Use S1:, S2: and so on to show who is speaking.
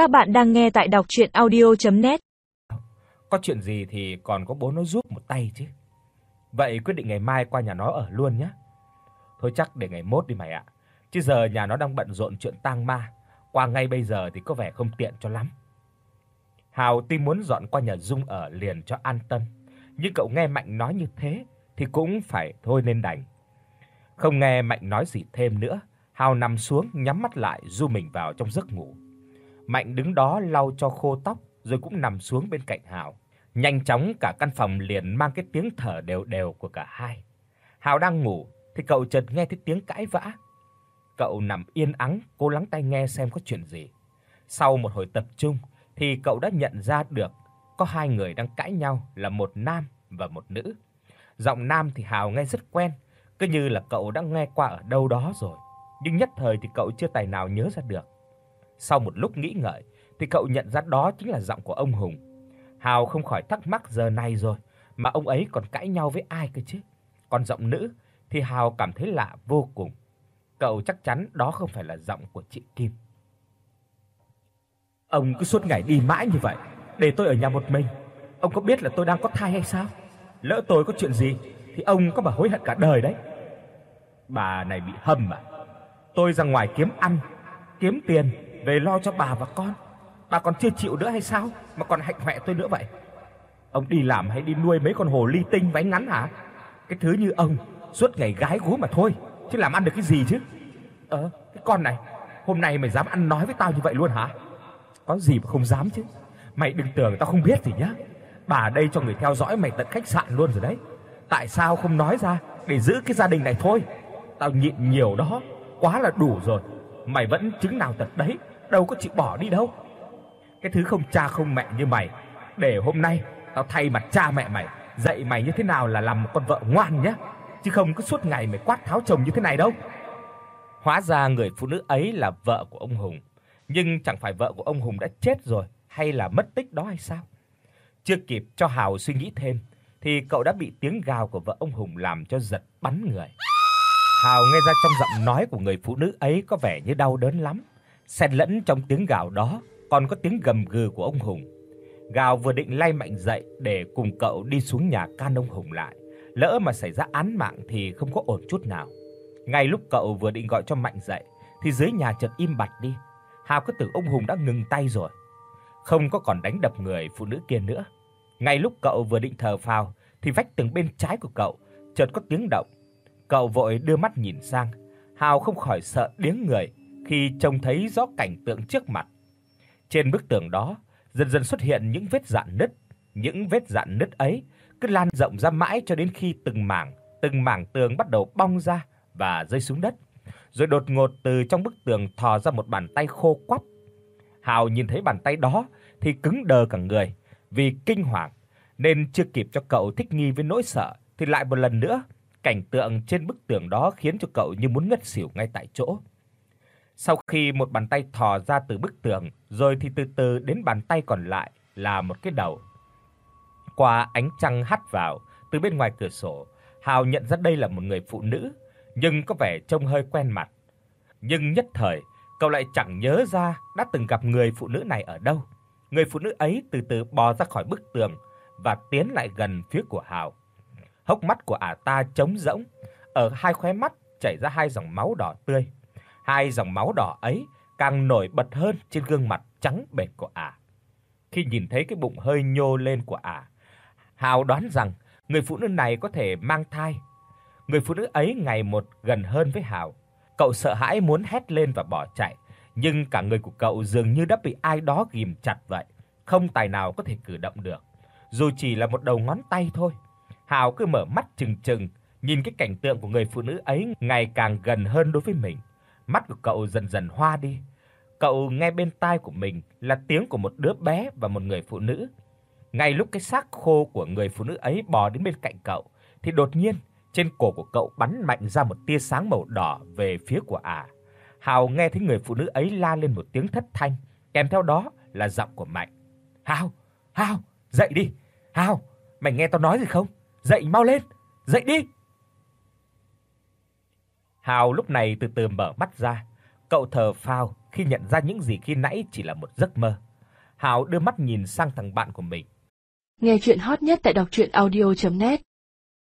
S1: Các bạn đang nghe tại đọc audio net
S2: Có chuyện gì thì còn có bố nó giúp một tay chứ. Vậy quyết định ngày mai qua nhà nó ở luôn nhé. Thôi chắc để ngày mốt đi mày ạ. À. Chứ giờ nhà nó đang bận rộn chuyện tang ma, qua ngay bây giờ thì có vẻ không tiện cho lắm. Hào tuy muốn dọn qua nhà Dung ở liền cho an tâm, nhưng cậu nghe Mạnh nói như thế thì cũng phải thôi nên đành. Không nghe Mạnh nói gì thêm nữa, Hào nằm xuống nhắm mắt lại du mình vào trong giấc ngủ. Mạnh đứng đó lau cho khô tóc rồi cũng nằm xuống bên cạnh Hạo. Nhanh chóng cả căn phòng liền mang cái tiếng thở đều đều của cả hai. Hạo đang ngủ thì cậu chợt nghe thấy tiếng cãi vã. Cậu nằm yên ắng, cố lắng tai nghe xem có chuyện gì. Sau một hồi tập trung thì cậu đã nhận ra được có hai người đang cãi nhau là một nam và một nữ. Giọng nam thì Hào nghe rất quen, cứ như là cậu đã nghe qua ở đâu đó rồi, nhưng nhất thời thì cậu chưa tài nào nhớ ra được. Sau một lúc nghĩ ngợi thì cậu nhận ra đó chính là giọng của ông Hùng. Hào không khỏi thắc mắc giờ này rồi mà ông ấy còn cãi nhau với ai cơ chứ? Còn giọng nữ thì Hào cảm thấy lạ vô cùng. Cậu chắc chắn đó không phải là giọng của chị Kim. Ông cứ suốt ngày đi mãi như vậy, để tôi ở nhà một mình. Ông có biết là tôi đang có thai hay sao? Lỡ tôi có chuyện gì thì ông có mà hối hận cả đời đấy. Bà này bị hâm à? Tôi ra ngoài kiếm ăn, kiếm tiền về lo cho bà và con. Bà còn chưa chịu nữa hay sao mà còn hạnh hoẹ tôi nữa vậy? Ông đi làm hay đi nuôi mấy con hồ ly tinh váy ngắn hả? Cái thứ như ông suốt ngày gái gú mà thôi, chứ làm ăn được cái gì chứ? Ờ, cái con này, hôm nay mày dám ăn nói với tao như vậy luôn hả? Có gì mà không dám chứ. Mày đừng tưởng tao không biết gì nhá. Bà đây cho người theo dõi mày tận khách sạn luôn rồi đấy. Tại sao không nói ra để giữ cái gia đình này thôi? Tao nhịn nhiều đó, quá là đủ rồi mày vẫn chứng nào tật đấy, đâu có chịu bỏ đi đâu. Cái thứ không cha không mẹ như mày, để hôm nay tao thay mặt cha mẹ mày dạy mày như thế nào là làm một con vợ ngoan nhé, chứ không cứ suốt ngày mày quát tháo chồng như thế này đâu. Hóa ra người phụ nữ ấy là vợ của ông Hùng, nhưng chẳng phải vợ của ông Hùng đã chết rồi hay là mất tích đó hay sao? Chưa kịp cho Hào suy nghĩ thêm thì cậu đã bị tiếng gào của vợ ông Hùng làm cho giật bắn người. Hào nghe ra trong giọng nói của người phụ nữ ấy có vẻ như đau đớn lắm, xen lẫn trong tiếng gào đó còn có tiếng gầm gừ của ông Hùng. Gào vừa định lay mạnh dậy để cùng cậu đi xuống nhà can ông Hùng lại, lỡ mà xảy ra án mạng thì không có ổn chút nào. Ngay lúc cậu vừa định gọi cho mạnh dậy thì dưới nhà chợt im bặt đi. Hào cứ tưởng ông Hùng đã ngừng tay rồi, không có còn đánh đập người phụ nữ kia nữa. Ngay lúc cậu vừa định thở phào thì vách tường bên trái của cậu chợt có tiếng động Cậu vội đưa mắt nhìn sang, Hào không khỏi sợ điếng người khi trông thấy rõ cảnh tượng trước mặt. Trên bức tường đó dần dần xuất hiện những vết rạn nứt, những vết rạn nứt ấy cứ lan rộng ra mãi cho đến khi từng mảng, từng mảng tường bắt đầu bong ra và rơi xuống đất. Rồi đột ngột từ trong bức tường thò ra một bàn tay khô quắt. Hào nhìn thấy bàn tay đó thì cứng đờ cả người vì kinh hoàng nên chưa kịp cho cậu thích nghi với nỗi sợ thì lại một lần nữa Cảnh tượng trên bức tường đó khiến cho cậu như muốn ngất xỉu ngay tại chỗ. Sau khi một bàn tay thò ra từ bức tường, rồi thì từ từ đến bàn tay còn lại là một cái đầu. Qua ánh trăng hắt vào từ bên ngoài cửa sổ, Hào nhận ra đây là một người phụ nữ, nhưng có vẻ trông hơi quen mặt. Nhưng nhất thời, cậu lại chẳng nhớ ra đã từng gặp người phụ nữ này ở đâu. Người phụ nữ ấy từ từ bò ra khỏi bức tường và tiến lại gần phía của Hào. Hốc mắt của ả ta trống rỗng, ở hai khóe mắt chảy ra hai dòng máu đỏ tươi. Hai dòng máu đỏ ấy càng nổi bật hơn trên gương mặt trắng bệch của ả. Khi nhìn thấy cái bụng hơi nhô lên của ả, Hào đoán rằng người phụ nữ này có thể mang thai. Người phụ nữ ấy ngày một gần hơn với Hào. Cậu sợ hãi muốn hét lên và bỏ chạy, nhưng cả người của cậu dường như đã bị ai đó ghìm chặt vậy, không tài nào có thể cử động được, dù chỉ là một đầu ngón tay thôi. Hào cứ mở mắt trừng trừng, nhìn cái cảnh tượng của người phụ nữ ấy ngày càng gần hơn đối với mình. Mắt của cậu dần dần hoa đi. Cậu nghe bên tai của mình là tiếng của một đứa bé và một người phụ nữ. Ngay lúc cái xác khô của người phụ nữ ấy bò đến bên cạnh cậu thì đột nhiên trên cổ của cậu bắn mạnh ra một tia sáng màu đỏ về phía của ả. À. Hào nghe thấy người phụ nữ ấy la lên một tiếng thất thanh, kèm theo đó là giọng của Mạnh. "Hào, Hào, dậy đi. Hào, mày nghe tao nói gì không?" dậy mau lên, dậy đi. Hào lúc này từ từ mở mắt ra, cậu thở phào khi nhận ra những gì khi nãy chỉ là một giấc mơ. Hào đưa mắt nhìn sang thằng bạn của mình.
S3: Nghe truyện hot nhất tại doctruyenaudio.net